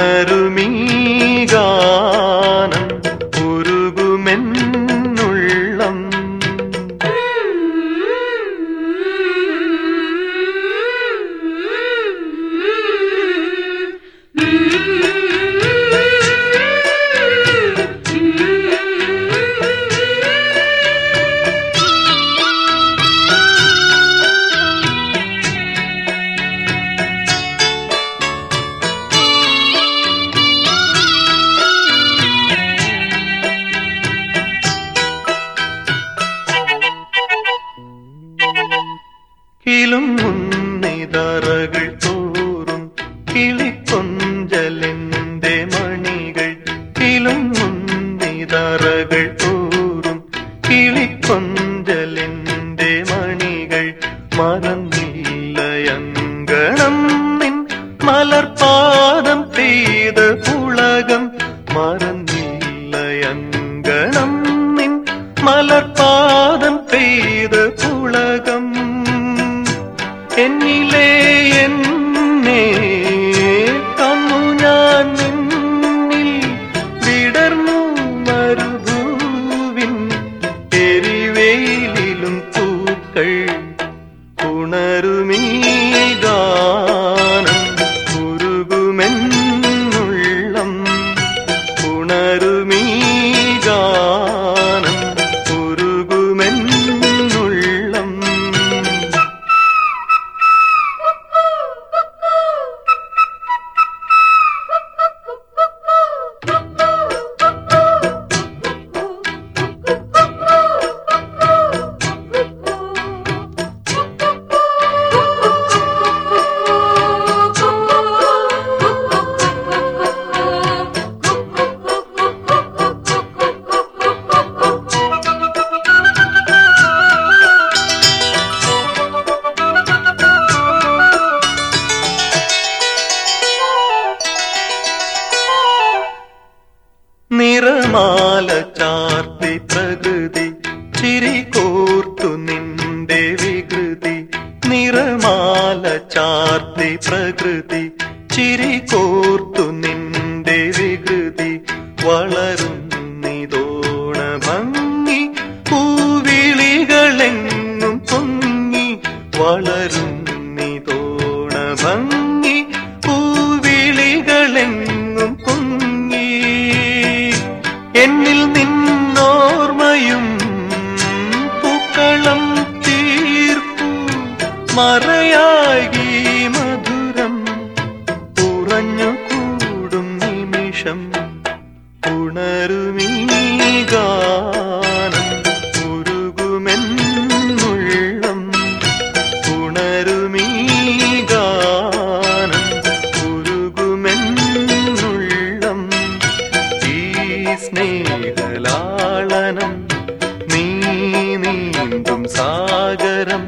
ഉണരുമീ ചിതാറകൾ തോറും കിളിക്കൊഞ്ചലെന്റെ മണികൾ കിളുമുന്നിതാറകൾ തോറും കിളിക്കൊഞ്ചലെന്റെ മണികൾ മറന്നില്ല അങ്കണം നിൻ മലർപാദം പെയ്ത പുളകം മറന്നില്ല അങ്കണം നിൻ മലർപാദം പെയ്ത tem നിറമാല ചാർത്തി പ്രകൃതി ചിരി കോർത്തു നിന്റെ വികൃതി. നിറമാല ചാർത്തി പ്രകൃതി ചിരി കോർത്തു നിന്റെ വികൃതി. വളരുന്നിതോണ ഭംഗി പൂവിളികളെങ്ങും പൊങ്ങി എന്നിൽ നിന്നോർമ്മയും പൂക്കളം തീർപ്പു മറയാകി മധുരം കുറഞ്ഞു കൂടും നിമിഷം ഉണരുമീകാ. സ്നേഹലാളനം നീ നീന്തും സാഗരം